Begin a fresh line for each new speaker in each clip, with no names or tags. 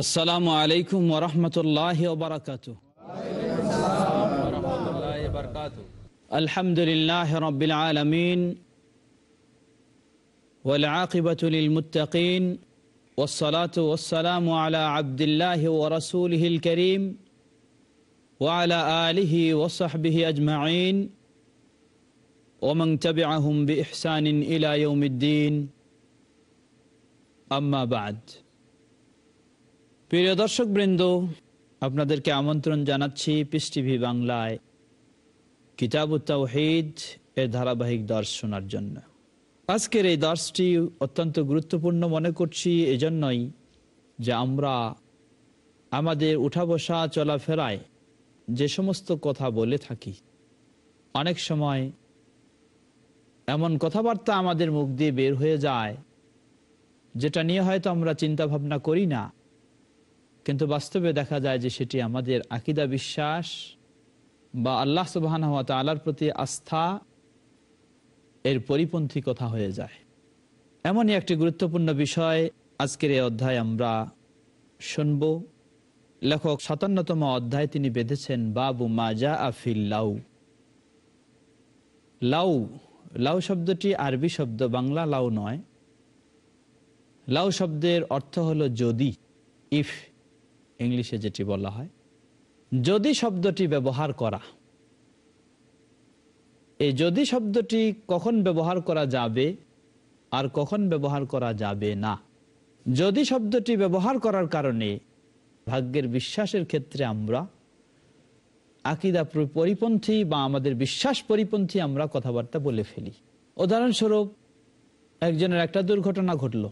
আসসালামু আলাইকুম ওরহমতুল্লাহ ওবরাকাত আলহামদুলিল্লাহ রবিল আলমিন والعاقبة للمتقين والصلاة والسلام على عبد الله ورسوله الكريم وعلى آله وصحبه أجمعين ومن تبعهم بإحسان إلى يوم الدين أما بعد প্রিয় দর্শক বৃন্দ আপনাদেরকে আমন্ত্রণ জানাচ্ছি পিস টিভি বাংলায়। কিতাব তাওহিদ এর ধারাবাহিক দর্শ শোনার জন্য। আজকের এই দর্শটি অত্যন্ত গুরুত্বপূর্ণ মনে করছি এজন্যই যে আমরা আমাদের উঠা বসা চলাফেরায় যে সমস্ত কথা বলে থাকি, অনেক সময় এমন কথাবার্তা আমাদের মুখ দিয়ে বের হয়ে যায়, যেটা নিয়ে হয়তো আমরা চিন্তা ভাবনা করি না। কিন্তু বাস্তবে দেখা যায় যে সেটি আমাদের আকিদা বিশ্বাস বা আল্লাহ সুবাহান আলার প্রতি আস্থা এর পরিপন্থী কথা হয়ে যায়। এমনই একটি গুরুত্বপূর্ণ বিষয় আজকের এই অধ্যায় আমরা শুনব। লেখক সাতান্নতম অধ্যায় তিনি বেঁধেছেন, বাবু মাজা আফিল লাউ। লাউ লাউ শব্দটি আরবি শব্দ, বাংলা লাউ নয়। লাউ শব্দের অর্থ হলো যদি ইফ ইংলিশে যেটি বলা হয়, যদি শব্দটি ব্যবহার করা। এই যদি শব্দটি কখন ব্যবহার করা যাবে আর কখন ব্যবহার করা যাবে না। যদি শব্দটি ব্যবহার করার কারণে ভাগ্যের বিশ্বাসের ক্ষেত্রে আমরা আকিদা পরিপন্থী বা আমাদের বিশ্বাস পরিপন্থী আমরা কথাবার্তা বলে ফেলি। উদাহরণস্বরূপ, একজনের একটা দুর্ঘটনা ঘটল।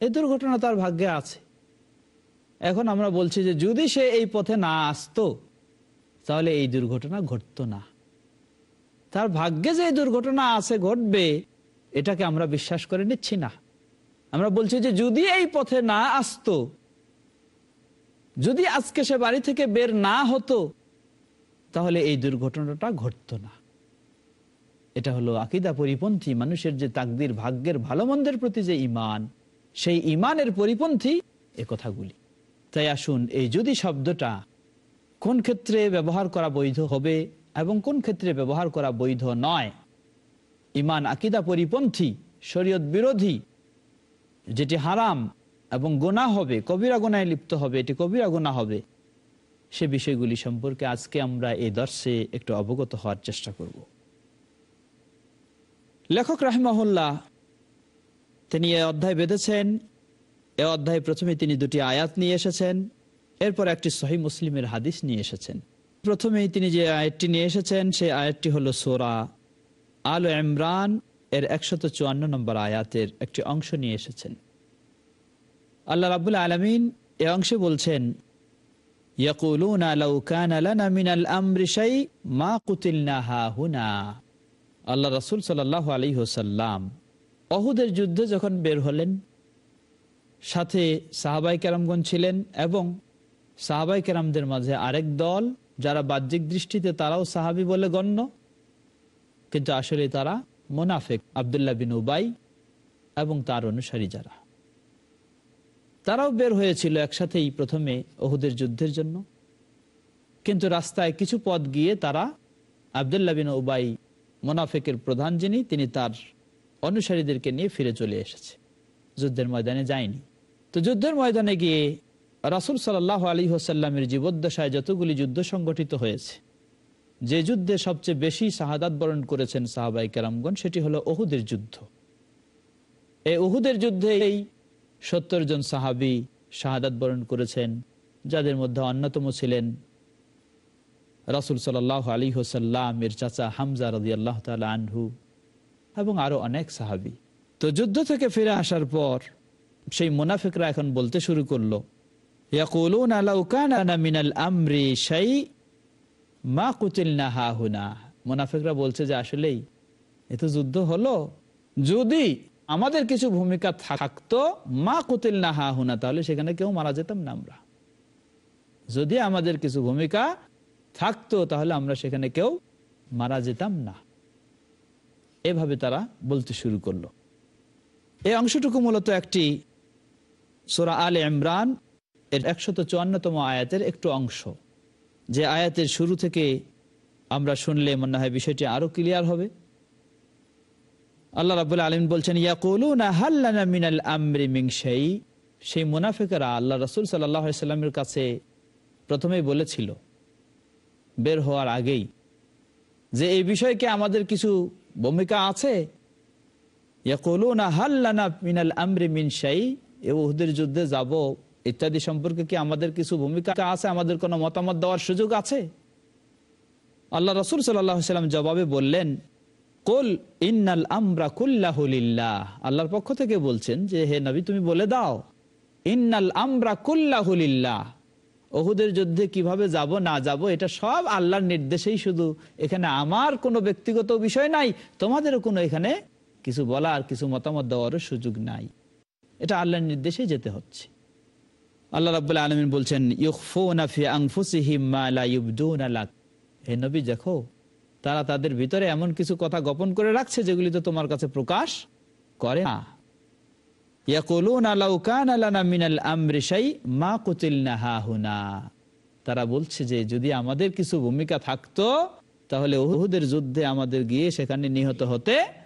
এই দুর্ঘটনা তার ভাগ্যে আছে। এখন আমরা বলছি যে যদি সে এই পথে না আসতো, তাহলে এই দুর্ঘটনা ঘটতো না। তার ভাগ্যে যে দুর্ঘটনা আছে, ঘটবে, এটাকে আমরা বিশ্বাস করে নিচ্ছি না। আমরা বলছি যে যদি এই পথে না আসতো, যদি আজকে সে বাড়ি থেকে বের না হতো, তাহলে এই দুর্ঘটনাটা ঘটতো না। এটা হলো আকিদা পরিপন্থী মানুষের যে তাকদির, ভাগ্যের ভালো প্রতি যে ইমান সেই ইমানের পরিপন্থী এ কথাগুলি। তাই আসুন, এই যদি শব্দটা কোন ক্ষেত্রে ব্যবহার করা বৈধ হবে এবং কোন ক্ষেত্রে ব্যবহার করা বৈধ নয়? ইমান আকিদা পরিপন্থী, শরীয়ত বিরোধী, যেটি হারাম এবং গোনা হবে, কবিরা গোনায় লিপ্ত হবে, এটি কবিরা গোনা হবে, সে বিষয়গুলি সম্পর্কে আজকে আমরা এই দর্শে একটু অবগত হওয়ার চেষ্টা করব। লেখক রাহমহল্লা তিনি অধ্যায় বেঁধেছেন এ অধ্যায় প্রথমে তিনি দুটি আয়াত নিয়ে এসেছেন, এরপর একটি সহি মুসলিমের হাদিস নিয়ে এসেছেন। প্রথমেই তিনি যে আয়াতটি নিয়ে এসেছেন, সেই আয়াতটি হলো সোরা আল ইমরান এর একশত চুয়ান্ন নম্বর আয়াতের একটি অংশ নিয়ে এসেছেন। আল্লাহ রাবুল আলমিন এ অংশে বলছেন আল্লাহ রসুল সাল্লাহ আলী হোসাল্লাম অহুদের যুদ্ধে যখন বের হলেন সাথে সাহাবাই কেরামগঞ্জ ছিলেন এবং সাহাবাই কেরামদের মাঝে আরেক দল, যারা বাহ্যিক দৃষ্টিতে তারাও সাহাবি বলে গণ্য, কিন্তু আসলে তারা মোনাফেক, আবদুল্লাহ বিন উবাই এবং তার অনুসারী যারা। তারাও বের হয়েছিল একসাথেই প্রথমে ওহুদের যুদ্ধের জন্য। কিন্তু রাস্তায় কিছু পথ গিয়ে তারা আবদুল্লাহ বিন উবাই মোনাফেকের প্রধান যিনি, তিনি তার অনুসারীদেরকে নিয়ে ফিরে চলে এসেছে। যুদ্ধের ময়দানে যায়নি। তো যুদ্ধের ময়দানে গিয়ে রাসুল সাল্লাহ আলী হোসাল্লামের জীবদ্দশায় যতগুলি যুদ্ধ সংগঠিত হয়েছে, যে যুদ্ধে সবচেয়ে বেশি শাহাদাত বরণ করেছেন সাহাবাই কেরামগণ, সেটি হলো ওহুদের যুদ্ধ। এই ওহুদের যুদ্ধে এই সত্তর জন সাহাবি শাহাদাত বরণ করেছেন, যাদের মধ্যে অন্যতম ছিলেন রাসুল সাল আলী হোসাল্লামের চাচা হামজা রদি আল্লাহ তালা আনহু এবং আরও অনেক সাহাবি। তো যুদ্ধ থেকে ফিরে আসার পর সেই মুনাফিকরা এখন বলতে শুরু করল মুনাফিকরা বলছে যে, আসলেই এ তো যুদ্ধ হলো। যদি আমাদের কিছু ভূমিকা থাকতো মা কুতিল না হা হুনা তাহলে সেখানে কেউ মারা যেতাম না আমরা। যদি আমাদের কিছু ভূমিকা থাকতো, তাহলে আমরা সেখানে কেউ মারা যেতাম না। এভাবে তারা বলতে শুরু করল। এই অংশটুকু মূলত একটি সোরা আল ইমরান, এর একশত চুয়ান্নতম আয়াতের একটু অংশ। যে আয়াতের শুরু থেকে আমরা শুনলে মনে হয় বিষয়টি আরও ক্লিয়ার হবে। আল্লাহ রাবুল আলম বলছেন মিনাল আমরি মিংসাই সেই মুনাফিকেরা আল্লাহ রসুল সাল্লামের কাছে প্রথমেই বলেছিল, বের হওয়ার আগেই যে এই বিষয়কে আমাদের কিছু ভূমিকা আছে ইয়াকুলুনা হাল্লানা মিনাল আমরি মিনসাই এ উহুদের যুদ্ধে যাব, ইত্যাদি সম্পর্কে কি আমাদের কিছু ভূমিকা আছে? আমাদের কোনো মতামত দেওয়ার সুযোগ আছে? আল্লাহ রসুল সাল্লাম জবাবে বললেন, কোল ইন্নাল আমরা কুল্লাহুলিল্লাহ আল্লাহর পক্ষ থেকে বলছেন যে, হে নবী, তুমি বলে দাও, ইন্নাল আমরা কুল্লাহুলিল্লাহ ওহুদের যুদ্ধে কীভাবে যাব, না যাব, এটা সব আল্লাহর নির্দেশেই শুধু। এখানে আমার কোনো ব্যক্তিগত বিষয় নাই, তোমাদেরও কোনো এখানে কিছু বলার কিছু মতামত দেওয়ারও সুযোগ নাই। এটা আল্লাহর নির্দেশে যেতে হচ্ছে। আল্লাহ রাবুল্লাহ আলমিন বলছেন হে নবী, দেখো, তারা তাদের ভিতরে এমন কিছু কথা গোপন করে রাখছে যেগুলি তো তোমার কাছে প্রকাশ করে না। তারা বলছে যে, যদি আমাদের কিছু ভূমিকা থাকতো, তাহলে ওহুদের যুদ্ধে আমাদের গিয়ে সেখানে নিহত হতে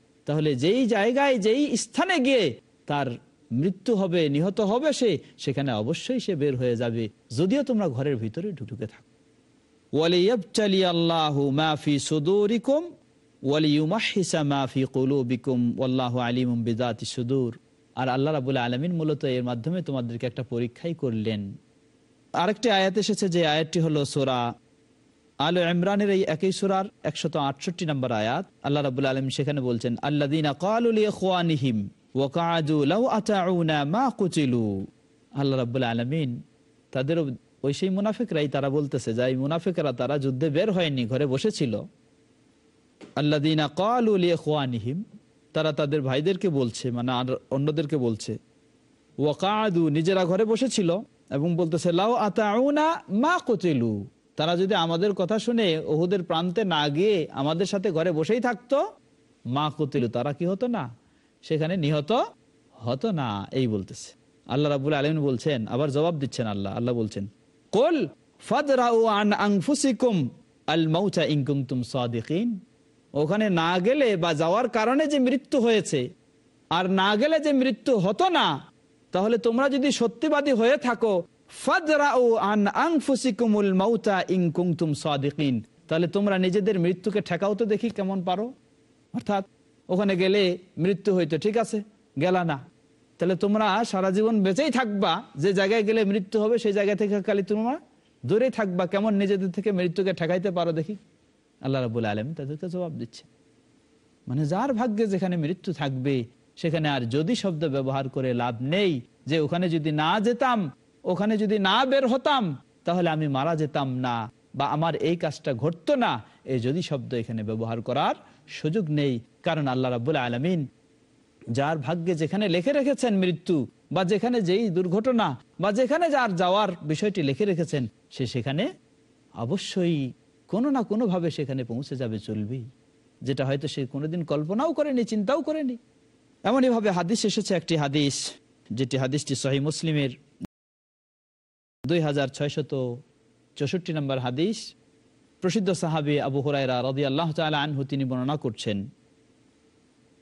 তাহলে যেই জায়গায়, যেই স্থানে গিয়ে তার মৃত্যু হবে, নিহত হবে সে, সেখানে অবশ্যই সে বের হয়ে যাবে। যদিও তোমরা ঘরের ভিতরে ঢুকে থাকো। আর আল্লাহ রাবুল আলমিন মূলত এর মাধ্যমে তোমাদেরকে একটা পরীক্ষাই করলেন। আরেকটি আয়াত এসেছে যে আয়াতটি হলো সোরা আল ইমরানের এই একই সুরার একশত আটষট্টি নম্বর আয়াত, আল্লাহ রাবুল আলম সেখানে বলছেন আল্লাদিনা আল্লাহ ওই সেই মুনাফিকরাই তারা বলতেছে যাই মুনাফিকরা তারা যুদ্ধে বের হয়নি, ঘরে বসেছিল। তারা তাদের ভাইদেরকে বলছে মানে আর অন্যদেরকে বলছে ওয়াকাদু নিজেরা ঘরে বসেছিল এবং বলতেছে, লাউ আতাউনা মা কচেলু তারা যদি আমাদের কথা শুনে ওহুদের প্রান্তে না গিয়ে আমাদের সাথে ঘরে বসেই থাকতো, মা কতিলু, তারা কি হতো না? সেখানে নিহত হতো না, এই বলতেছে। আল্লাহ রাবুল আলম বলছেন, আবার জবাব দিচ্ছেন আল্লাহ আল্লাহ বলছেন, কোল ওখানে না গেলে বা যাওয়ার কারণে যে মৃত্যু হয়েছে, আর না গেলে যে মৃত্যু হতো না, তাহলে তোমরা যদি সত্যিবাদী হয়ে থাকো তাহলে তোমরা নিজেদের মৃত্যুকে ঠেকাও তো দেখি কেমন পারো। অর্থাৎ ওখানে গেলে মৃত্যু হইতো, ঠিক আছে? গেলা না। তাহলে তোমরা সারা জীবন বেঁচেই থাকবা। যে জায়গায় গেলে মৃত্যু হবে, সেই জায়গা থেকে খালি তোমরা দূরে থাকবা। কেমন নিজেদের থেকে মৃত্যুকে ঠেকাইতে পারো দেখি? আল্লাহ রাবুল আলম তাদেরকে জবাব দিচ্ছে। মানে যার ভাগ্যে যেখানে মৃত্যু থাকবে, সেখানে আর যদি শব্দ ব্যবহার করে লাভ নেই, যে ওখানে যদি না যেতাম ওখানে যদি না বের হতাম, তাহলে আমি মারা যেতাম না বা আমার এই কাজটা ঘটতো না। এই যদি শব্দ এখানে ব্যবহার করার সুযোগ নেই, কারণ আল্লাহ রাবুল আলমিন যার ভাগ্যে যেখানে লিখে রেখেছেন মৃত্যু বা যেখানে যেই দুর্ঘটনা বা যেখানে যার যাওয়ার বিষয়টি লিখে রেখেছেন, সে সেখানে অবশ্যই কোনো না কোনো ভাবে সেখানে পৌঁছে যাবে চলবেই যেটা হয়তো সে কোনোদিন কল্পনাও করেনি, চিন্তাও করেনি। এমনইভাবে হাদিস এসেছে একটি হাদিস, যেটি হাদিসটি সহি মুসলিমের দুই নম্বর হাদিস, প্রসিদ্ধ সাহাবি আবু হরাইরা রদি আল্লাহ আনহু তিনি বর্ণনা করছেন।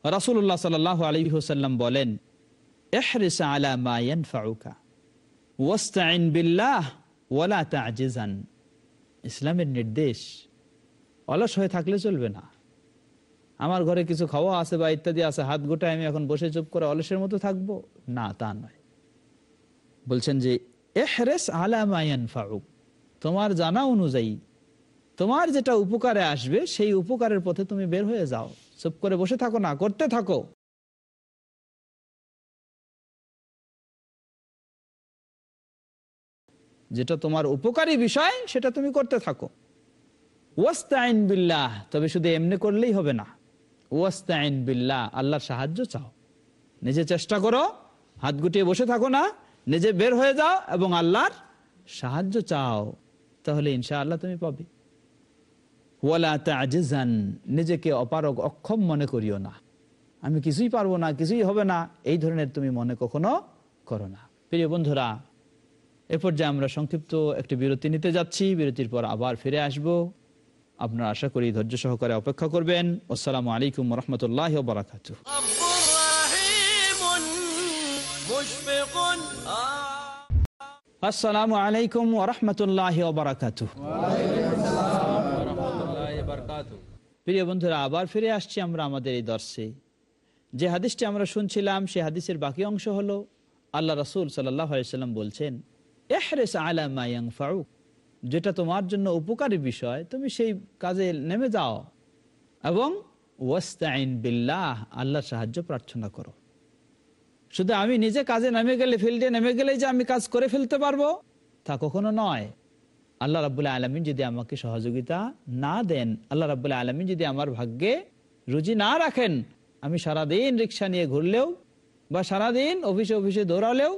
রাসুল্লাহ সাল আলী হুসাল্লাম বলেন ইসলামের নির্দেশ, অলস হয়ে থাকলে চলবে না। আমার ঘরে কিছু খাওয়া আছে বা ইত্যাদি আছে, হাত গোটায় আমি এখন বসে চুপ করে অলসের মতো থাকব? না, তা নয়। বলছেন যে এহরেস আলামায়ান ফাউক তোমার জানা অনুযায়ী, তোমার যেটা উপকারে আসবে, সেই উপকারের পথে তুমি বের হয়ে যাও। চুপ করে বসে থাকো না, করতে থাকো। যেটা তোমার উপকারী বিষয়, সেটা তুমি করতে থাকো। ওয়াস্তাইন বিল্লাহ, তবে শুধু এমনি করলেই হবে না। ওয়াস্তাইন বিল্লাহ, আল্লাহর সাহায্য চাও। নিজে চেষ্টা করো, হাত গুটিয়ে বসে থাকো না নিজে বের হয়ে যাও এবং আল্লাহর সাহায্য চাও। তাহলে ইনশা আল্লাহ তুমি পাবে। নিজেকে অপারগ অক্ষম মনে করিও না। আমি কিছুই পারব না, কিছুই হবে না, এই ধরনের তুমি মনে কখনো করো না। প্রিয় বন্ধুরা, এ পর্যায়ে আমরা সংক্ষিপ্ত একটি বিরতি নিতে যাচ্ছি। বিরতির পর আবার ফিরে আসব। আপনারা আশা করি ধৈর্য সহকারে অপেক্ষা করবেন। আসসালামু আলাইকুম রহমতুল্লাহ বারাকাত আসসালামু আলাইকুম ওরহমতুল্লাহ বারাকাত। প্রিয় বন্ধুরা আবার ফিরে আসছি আমরা আমাদের এই দর্শে। যে হাদিসটি আমরা শুনছিলাম সে হাদিসের বাকি অংশ হলো আল্লাহ রসুল সাল্লাম বলছেন এহরেস আলামায়াং ফারুক যেটা তোমার জন্য উপকারী বিষয় তুমি সেই কাজে নেমে যাও। এবং ওয়াস্তাইন বিল্লাহ আল্লাহর সাহায্য প্রার্থনা করো। শুধু আমি নিজে কাজে নেমে গেলে, ফিল্ডে নেমে গেলে যে আমি কাজ করে ফেলতে পারব? তা কখনো নয়। আল্লাহ রাবুল্লাহ আলমিন যদি আমাকে সহযোগিতা না দেন, আল্লাহ রাবুল্লাহ আলমিন যদি আমার ভাগ্যে রুজি না রাখেন, আমি সারাদিন রিক্সা নিয়ে ঘুরলেও বা সারাদিন অফিসে অফিসে দৌড়ালেও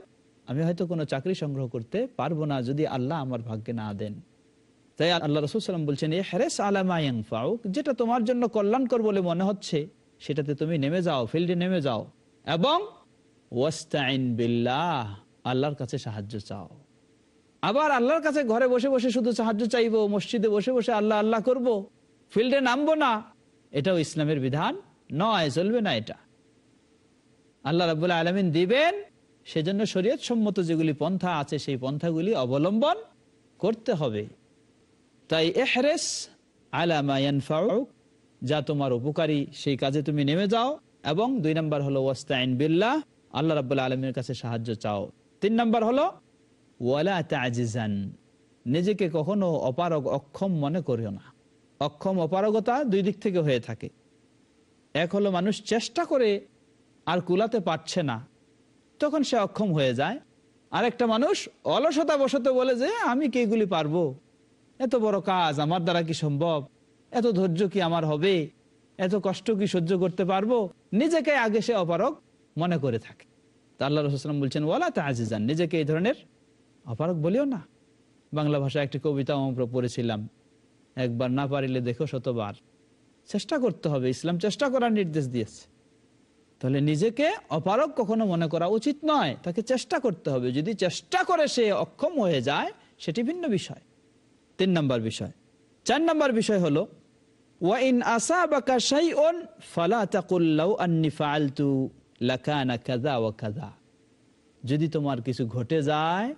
আমি হয়তো কোনো চাকরি সংগ্রহ করতে পারব না যদি আল্লাহ আমার ভাগ্যে না দেন। তাই আল্লাহ রসুল সাল্লাম বলছেন, এ হ্যারেস আলামায়াং ফাউক যেটা তোমার জন্য কল্যাণকর বলে মনে হচ্ছে, সেটাতে তুমি নেমে যাও, ফিল্ডে নেমে যাও এবং ওয়াস্তাইন বিল্লাহ, আল্লাহর কাছে সাহায্য চাও। আবার আল্লাহর কাছে ঘরে বসে বসে শুধু সাহায্য চাইব, মসজিদে বসে বসে আল্লাহ আল্লাহ করব। ফিল্ডে নামবো না। এটাও ইসলামের বিধান নয়, চলবে না এটা। আল্লাহ রাবুল্লাহ আলমিন দিবেন, সেজন্য শরীয়ত সম্মত যেগুলি পন্থা আছে, সেই পন্থাগুলি অবলম্বন করতে হবে। তাই এহরেস আলামায়ান ফারুক যা তোমার উপকারী, সেই কাজে তুমি নেমে যাও। এবং দুই নম্বর হলো ওয়াস্তাইন বিল্লাহ আল্লাহ রাবুল্লাহ আলমীর কাছে সাহায্য চাও। তিন নম্বর হলো নিজেকে কখনো অপারগ অক্ষম মনে করিও না। অক্ষম অপারগতা দুই দিক থেকে হয়ে থাকে। এক হলো, মানুষ চেষ্টা করে আর কুলাতে পারছে না, তখন সে অক্ষম হয়ে যায়। আর একটা মানুষ অলসতা বসতে বলে যে, আমি কি এগুলি পারব? এত বড় কাজ আমার দ্বারা কি সম্ভব? এত ধৈর্য কি আমার হবে? এত কষ্ট কি সহ্য করতে পারব? নিজেকে আগে সে অপারক মনে করে থাকে। তা আল্লাহ রসুলাম বলছেন, ওয়ালা তা আজিজান নিজেকে এই ধরনের অপারক বলিও না। বাংলা ভাষায় একটি কবিতা আমরা পড়েছিলাম, একবার না পারিলে দেখো শতবার। চেষ্টা করতে হবে, ইসলাম চেষ্টা করার নির্দেশ দিয়েছে। তাহলে নিজেকে অপারক কখনো মনে করা উচিত নয়, তাকে চেষ্টা করতে হবে। যদি চেষ্টা করে সে অক্ষম হয়ে যায়, সেটি ভিন্ন বিষয়। তিন নম্বর বিষয়। চার নম্বর বিষয় হলো ওয়াইন আসাবাকা ওন ফালা তাকুল্লাউ আন্নি ফাআলতু। লাকানা কাযা ওয়া কাযা। যদি তোমার কিছু ঘটে যায়,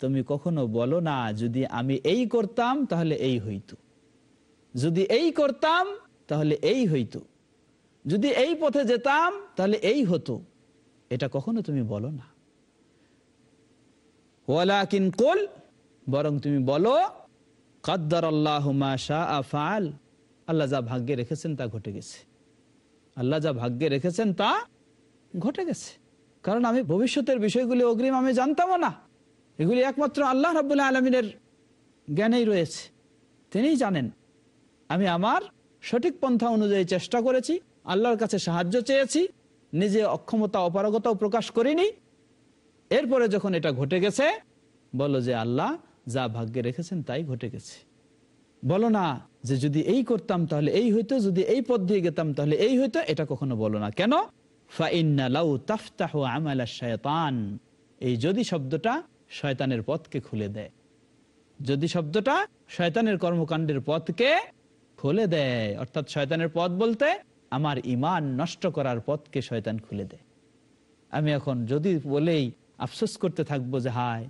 তুমি কখনো বলো না, যদি আমি এই করতাম, তাহলে এই হইতো। যদি এই করতাম, তাহলে এই হইতো। যদি এই পথে যেতাম, তাহলে এই হতো। এটা কখনো তুমি বলো না। ওয়ালাকিন কুল, বরং তুমি বলো কাদ্দার আল্লাহ আফাল আল্লাহ যা ভাগ্যে রেখেছেন, তা ঘটে গেছে। আল্লাহ যা ভাগ্যে রেখেছেন, তা ঘটে গেছে। কারণ আমি ভবিষ্যতের বিষয়গুলি অগ্রিম আমি জানতামও না। এগুলি একমাত্র আল্লাহ রাবুল্লাহ আলমিনের জ্ঞানেই রয়েছে। তিনিই জানেন। আমি আমার সঠিক পন্থা অনুযায়ী চেষ্টা করেছি, আল্লাহর কাছে সাহায্য চেয়েছি, নিজে অক্ষমতা, অপারগতাও প্রকাশ করিনি। এরপরে যখন এটা ঘটে গেছে, বলো যে আল্লাহ যা ভাগ্যে রেখেছেন তাই ঘটে গেছে। বলো না যে যদি এই করতাম তাহলে এই হইতো, যদি এই পথ দিয়ে গেতাম তাহলে এই হইতো, এটা কখনো বলো না। কেন? শয়তান। এই যদি শব্দটা শয়তানের পথকে খুলে দেয়। যদি শব্দটা শয়তানের কর্মকাণ্ডের পথকে খুলে দেয়, অর্থাৎ শয়তানের পথ বলতে আমার ইমান নষ্ট করার পথকে শয়তান খুলে দেয়। আমি এখন যদি বলেই আফসোস করতে থাকব যে হায়,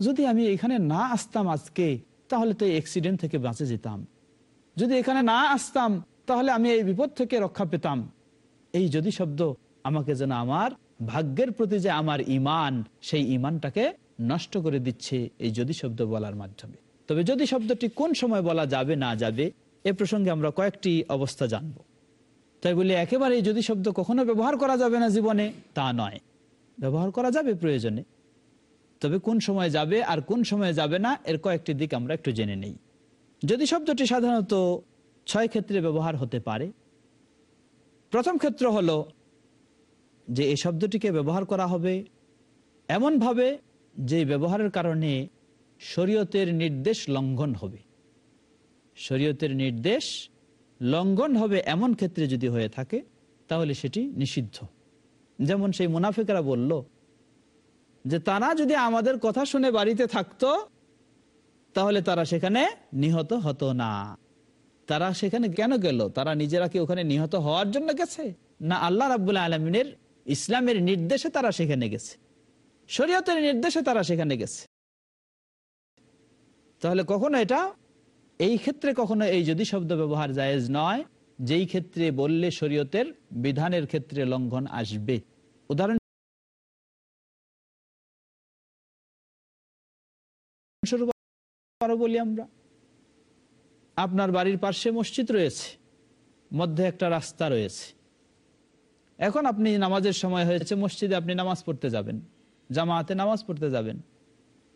যদি আমি এখানে না আসতাম আজকে, তাহলে তো এই অ্যাক্সিডেন্ট থেকে বাঁচে যেতাম। যদি এখানে না আসতাম, তাহলে আমি এই বিপদ থেকে রক্ষা পেতাম। এই যদি শব্দ আমাকে যেন আমার ভাগ্যের প্রতি যে আমার ইমান সেই ইমানটাকে নষ্ট করে দিচ্ছে এই যদি শব্দ বলার মাধ্যমে। তবে যদি শব্দটি কোন সময় বলা যাবে, না যাবে, এ প্রসঙ্গে আমরা কয়েকটি অবস্থা জানব। তাই বলে একেবারে যদি শব্দ কখনো ব্যবহার করা যাবে না জীবনে, তা নয়। ব্যবহার করা যাবে প্রয়োজনে। তবে কোন সময় যাবে আর কোন সময় যাবে না, এর কয়েকটি দিক আমরা একটু জেনে নেই। যদি শব্দটি সাধারণত ছয় ক্ষেত্রে ব্যবহার হতে পারে, প্রথম ক্ষেত্র হলো যে এই শব্দটিকে ব্যবহার করা হবে এমনভাবে যে ব্যবহারের কারণে শরীয়তের নির্দেশ লঙ্ঘন হবে। শরীয়তের নির্দেশ লঙ্ঘন হবে এমন ক্ষেত্রে যদি হয়ে থাকে, তাহলে সেটি নিষিদ্ধ। যেমন সেই মুনাফিকরা বলল যে, তারা যদি আমাদের কথা শুনে বাড়িতে থাকতো, তাহলে তারা সেখানে নিহত হতো না। তারা সেখানে কেন গেল? তারা নিজেরা কি ওখানে নিহত হওয়ার জন্য গেছে? না, আল্লাহ রাবুল্লাহ আলমিনের ইসলামের নির্দেশে তারা সেখানে গেছে। শরীয়তের নির্দেশে তারা সেখানে গেছে। তাহলে কখনো এটা? এই ক্ষেত্রে কখনো এই যদি শব্দ ব্যবহার জায়েজ নয়, যেই ক্ষেত্রে বললে শরীয়তের বিধানের ক্ষেত্রে লঙ্ঘন আসবে। উদাহরণ বলি আমরা। আপনার বাড়ির পাশে মসজিদ রয়েছে, মধ্যে একটা রাস্তা রয়েছে। এখন আপনি নামাজের সময় হয়েছে, মসজিদে আপনি নামাজ পড়তে যাবেন জামাতে নামাজ পড়তে যাবেন।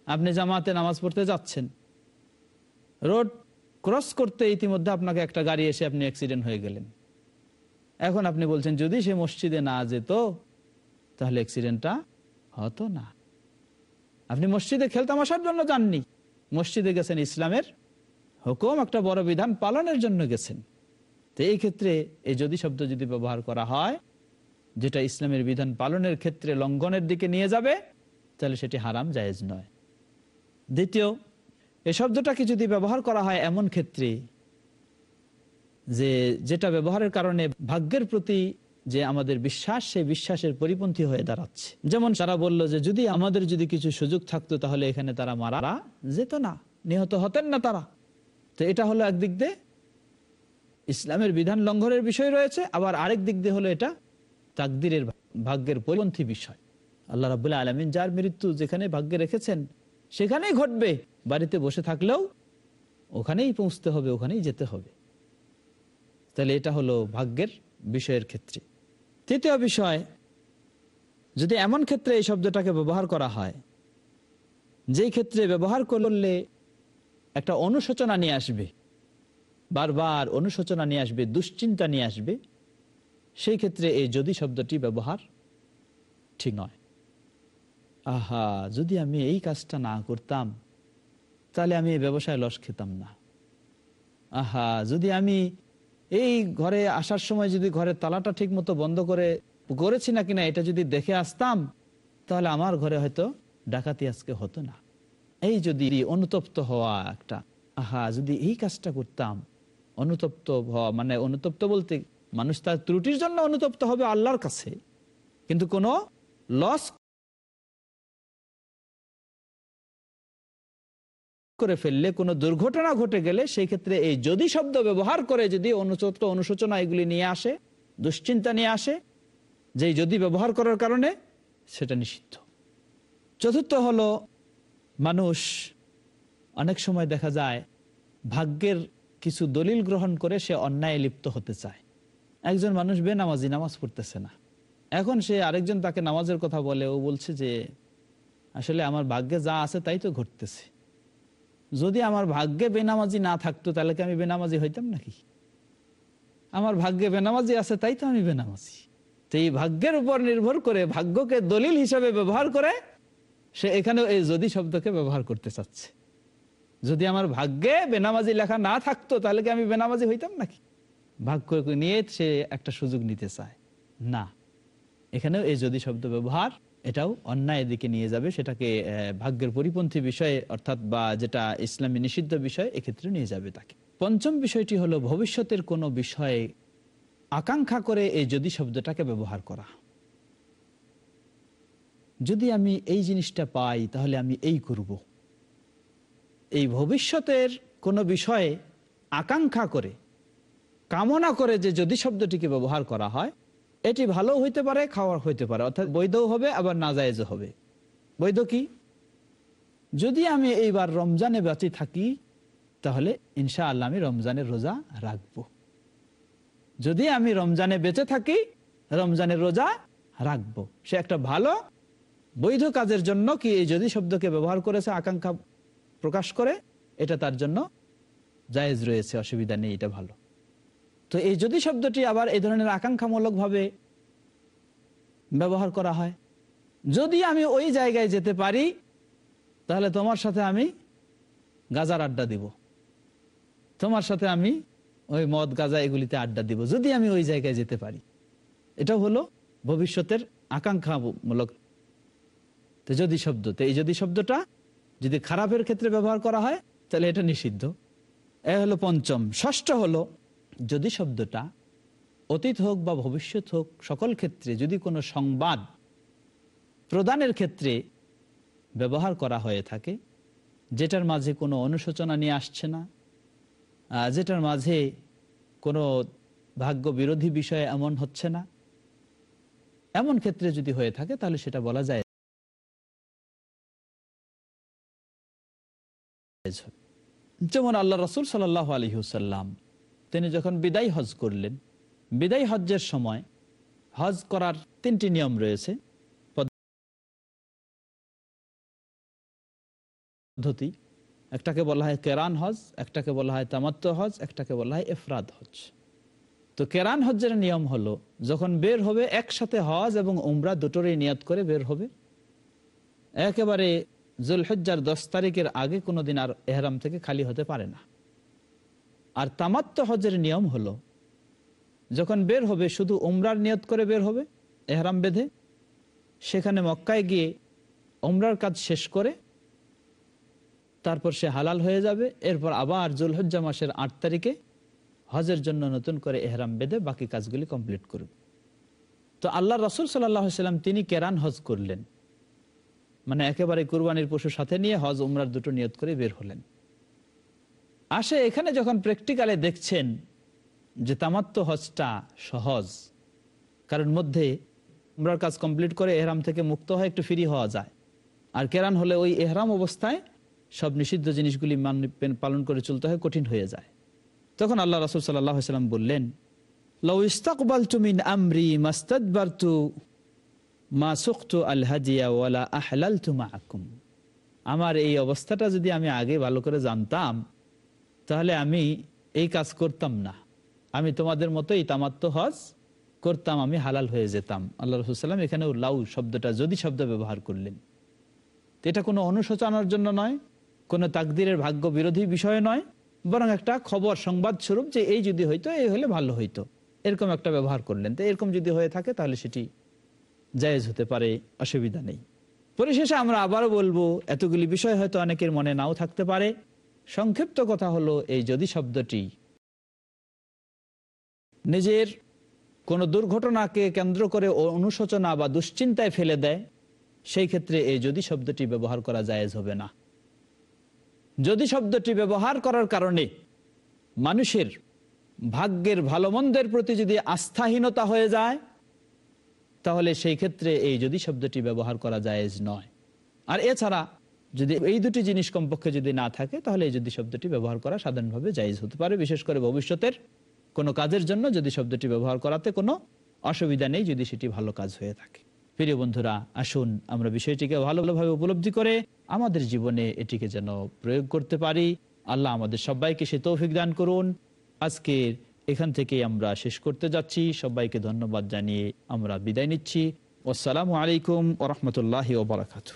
আপনি জামাতে নামাজ পড়তে যাচ্ছেন। রোড ক্রস করতে ইতিমধ্যে আপনাকে একটা গাড়ি এসে আপনি অ্যাক্সিডেন্ট হয়ে গেলেন। এখন আপনি বলছেন, যদি সে মসজিদে না যেত, তাহলে অ্যাক্সিডেন্টটা হতো না। আপনি মসজিদে খেলতামাশার জন্য যাননি। মসজিদে গেছেন, ইসলামের হুকুম, একটা বড় বিধান পালনের জন্য গেছেন। তো এই ক্ষেত্রে এই যদি শব্দ যদি ব্যবহার করা হয় যেটা ইসলামের বিধান পালনের ক্ষেত্রে লঙ্ঘনের দিকে নিয়ে যাবে, তাহলে সেটি হারাম, জায়েজ নয়। দ্বিতীয় এই শব্দটাকে যদি ব্যবহার করা হয় এমন ক্ষেত্রে যে যেটা ব্যবহারের কারণে ভাগ্যের প্রতি যে আমাদের বিশ্বাস, সেই বিশ্বাসের পরিপন্থী হয়ে দাঁড়াচ্ছে। যেমন তারা বলল যে, যদি আমাদের যদি কিছু সুযোগ থাকতো, তাহলে এখানে তারা মারা যেত না, নিহত হতেন না তারা। তো এটা হলো একদিক দিয়ে ইসলামের বিধান লঙ্ঘনের বিষয় রয়েছে, আবার আরেক দিক দিয়ে হলো এটা তাকদিরের ভাগ্যের পরিপন্থী বিষয়। আল্লাহ রাবুল্লাহ আলমিন যার মৃত্যু যেখানে ভাগ্যে রেখেছেন, সেখানেই ঘটবে। বাড়িতে বসে থাকলেও ওখানেই পৌঁছতে হবে, ওখানেই যেতে হবে। তাহলে এটা হলো ভাগ্যের বিষয়ের ক্ষেত্রে। তৃতীয় বিষয়, যদি এমন ক্ষেত্রে এই শব্দটাকে ব্যবহার করা হয়, যেই ক্ষেত্রে ব্যবহার করলে একটা অনুশোচনা নিয়ে আসবে, বারবার অনুশোচনা নিয়ে আসবে, দুশ্চিন্তা নিয়ে আসবে সেই ক্ষেত্রে এই যদি শব্দটি ব্যবহার ঠিক নয়। আহা, যদি আমি এই কাজটা না করতাম, তাহলে আমি এই ব্যবসায় লস খেতাম না। আহা, যদি আমি এই ঘরে আসার সময় যদি ঘরের তালাটা ঠিক মতো বন্ধ করে করেছি না কিনা এটা যদি দেখে আসতাম, তাহলে আমার ঘরে হয়তো ডাকাতি আজকে হতো না। এই যদি অনুতপ্ত হওয়া একটা, আহা, যদি এই কাজটা করতাম, অনুতপ্ত হওয়া মানে অনুতপ্ত বলতে মানুষ তার ত্রুটির জন্য অনুতপ্ত হবে আল্লাহর কাছে। কিন্তু কোনো লস করে ফেললে, কোনো দুর্ঘটনা ঘটে গেলে, সেই ক্ষেত্রে এই যদি শব্দ ব্যবহার করে, যদি অনুচত্ব অনুশোচনা এগুলি নিয়ে আসে, দুশ্চিন্তা নিয়ে আসে যে যদি ব্যবহার করার কারণে, সেটা নিষিদ্ধ। চতুর্থ হলো, মানুষ অনেক সময় দেখা যায়, ভাগ্যের কিছু দলিল গ্রহণ করে সে অন্যায় লিপ্ত হতে চায়। একজন মানুষ বেনামাজি, নামাজ পড়তেছে না। এখন সে আরেকজন তাকে নামাজের কথা বলে, ও বলছে যে, আসলে আমার ভাগ্যে যা আছে তাই তো ঘটতেছে। যদি আমার ভাগ্যে বেনামাজি না থাকতো, তাহলে কি আমি বেনামাজি হইতাম নাকি? আমার ভাগ্যে বেনামাজি আছে তাই তো আমি বেনামাজি। তো এই ভাগ্যের উপর নির্ভর করে, ভাগ্যকে দলিল হিসাবে ব্যবহার করে, সে এখানে এই যদি শব্দকে ব্যবহার করতে চাচ্ছে। যদি আমার ভাগ্যে বেনামাজি লেখা না থাকতো, তাহলে কি আমি বেনামাজি হইতাম নাকি? ভাগ্য নিয়ে সে একটা সুযোগ নিতে চায়। না। এখানেও এই যদি শব্দ ব্যবহার, এটাও অন্যায় দিকে নিয়ে যাবে, সেটাকে ভাগ্যের পরিপন্থী বিষয়ে, অর্থাৎ বা যেটা ইসলামী নিষিদ্ধ বিষয়, এক্ষেত্রে নিয়ে যাবে তাকে। পঞ্চম বিষয়টি হলো ভবিষ্যতের কোনো বিষয়ে আকাঙ্ক্ষা করে এই যদি শব্দটাকে ব্যবহার করা। যদি আমি এই জিনিসটা পাই, তাহলে আমি এই করব। এই ভবিষ্যতের কোনো বিষয়ে আকাঙ্ক্ষা করে কামনা করে যে যদি শব্দটিকে ব্যবহার করা হয়, এটি ভালো হইতে পারে খাওয়ার হইতে পারে। অর্থাৎ বৈধও হবে, আবার নাজায়েজও হবে। বৈধ কি? যদি আমি এইবার রমজানে বাঁচি থাকি, তাহলে ইনশা আল্লাহ আমি রমজানের রোজা রাখব। যদি আমি রমজানে বেঁচে থাকি, রমজানের রোজা রাখব। সে একটা ভালো, বৈধ কাজের জন্য কি এই যদি শব্দকে ব্যবহার করেছে, আকাঙ্ক্ষা প্রকাশ করে, এটা তার জন্য জায়েজ রয়েছে, অসুবিধা নেই, এটা ভালো। তো এই যদি শব্দটি আবার এই ধরনের আকাঙ্ক্ষামূলক ভাবে ব্যবহার করা হয়, যদি আমি ওই জায়গায় যেতে পারি, তাহলে তোমার সাথে আমি গাজার আড্ডা দিব। তোমার সাথে আমি ওই মদ, গাজা এগুলিতে আড্ডা দিব, যদি আমি ওই জায়গায় যেতে পারি। এটা হলো ভবিষ্যতের আকাঙ্ক্ষামূলক। তো যদি শব্দ, তো এই যদি শব্দটা যদি খারাপের ক্ষেত্রে ব্যবহার করা হয়, তাহলে এটা নিষিদ্ধ। এ হলো পঞ্চম। ষষ্ঠ হলো যদি শব্দটা অতীত হোক বা ভবিষ্যৎ হোক, সকল ক্ষেত্রে যদি কোনো সংবাদ প্রদানের ক্ষেত্রে ব্যবহার করা হয়ে থাকে, যেটার মাঝে কোনো অনুশোচনা নিয়ে আসছে না যেটার মাঝে কোনো ভাগ্য বিরোধী বিষয় এমন হচ্ছে না, এমন ক্ষেত্রে যদি হয়ে থাকে, তাহলে সেটা বলা যায় যেমন আল্লাহ রসুল সাল্লাহ আলহিহুসাল্লাম তিনি যখন বিদায় হজ করলেন, বিদায় হজ্জের সময় হজ করার তিনটি নিয়ম রয়েছে। পদ্ধতি, একটাকে বলা হয় কেরান হজ, একটাকে বলা হয় তামাত্ম হজ, একটাকে বলা হয় এফরাদ হজ। তো কেরান হজ্জের নিয়ম হলো, যখন বের হবে একসাথে হজ এবং উমরা দুটোরই নিয়ত করে বের হবে। একেবারে জুলহজ্জার দশ তারিখের আগে কোনোদিন আর এহরাম থেকে খালি হতে পারে না। আর তামাত্ম হজের নিয়ম হলো, যখন বের হবে, শুধু উমরার নিয়ত করে বের হবে, এহরাম বেঁধে, সেখানে মক্কায় গিয়ে উমরার কাজ শেষ করে, তারপর সে হালাল হয়ে যাবে, এরপর আবার জুলহজ্জা মাসের আট তারিখে হজের জন্য নতুন করে এহরাম বেঁধে বাকি কাজগুলি কমপ্লিট করবে। তো আল্লাহ রসুল সাল্লাম তিনি কেরান হজ করলেন। মানে একেবারে কুরবানির পশু সাথে নিয়ে হজ, উমরার দুটো নিয়ত করে বের হলেন। আসে এখানে যখন প্র্যাকটিক্যালে দেখছেন যে তামাত্ম হজটা সহজ, কারণ মধ্যে উমরার কাজ কমপ্লিট করে এহরাম থেকে মুক্ত হয়ে একটু ফ্রি হওয়া যায়। আর কেরান হলে ওই এহরাম অবস্থায় সব নিষিদ্ধ জিনিসগুলি মান- পালন করে চলতে হয়, কঠিন হয়ে যায়। তখন আল্লাহ রসুল সাল্লাম বললেন তুমিন আমরি মাস্তাদবারতু মা সুখতু আল হাজিয়া তুমাকুম আমার এই অবস্থাটা যদি আমি আগে ভালো করে জানতাম তাহলে আমি এই কাজ করতাম না। আমি তোমাদের মতোই তামাত্ম হজ করতাম, আমি হালাল হয়ে যেতাম। আল্লাহ রসুল্লাম এখানেও লাউ শব্দটা, যদি শব্দ ব্যবহার করলেন। এটা কোনো অনুশোচনার জন্য নয়, কোনো তাকদিরের ভাগ্য বিরোধী বিষয় নয়, বরং একটা খবর, সংবাদ স্বরূপ যে এই যদি হইতো, এই হলে ভালো হইতো। এরকম একটা ব্যবহার করলেন। তো এরকম যদি হয়ে থাকে, তাহলে সেটি জায়েজ হতে পারে, অসুবিধা নেই। পরিশেষে আমরা আবারও বলব, এতগুলি বিষয় হয়তো অনেকের মনে নাও থাকতে পারে। সংক্ষিপ্ত কথা হলো এই যদি শব্দটি নিজের কোনো দুর্ঘটনাকে কেন্দ্র করে অনুশোচনা বা দুশ্চিন্তায় ফেলে দেয়, সেই ক্ষেত্রে এই যদি শব্দটি ব্যবহার করা জায়েজ হবে না। যদি শব্দটি ব্যবহার করার কারণে মানুষের ভাগ্যের ভালো মন্দের প্রতি যদি আস্থাহীনতা হয়ে যায়, তাহলে সেই ক্ষেত্রে এই যদি শব্দটি ব্যবহার করা জায়েজ নয়। আর এছাড়া যদি এই দুটি জিনিস কমপক্ষে যদি না থাকে, তাহলে এই যদি শব্দটি ব্যবহার করা সাধারণভাবে জায়েজ হতে পারে। বিশেষ করে ভবিষ্যতের কোনো কাজের জন্য যদি শব্দটি ব্যবহার করাতে কোনো অসুবিধা নেই, যদি সেটি ভালো কাজ হয়ে থাকে। প্রিয় বন্ধুরা, আসুন আমরা বিষয়টিকে ভালোভাবে উপলব্ধি করে আমাদের জীবনে এটিকে যেন প্রয়োগ করতে পারি। আল্লাহ আমাদের সবাইকে সে তৌফিক দান করুন। আজকের এখান থেকে আমরা শেষ করতে যাচ্ছি। সবাইকে ধন্যবাদ জানিয়ে আমরা বিদায় নিচ্ছি। আসসালামু আলাইকুম ওরহমতুল্লাহ ওবরাকাতু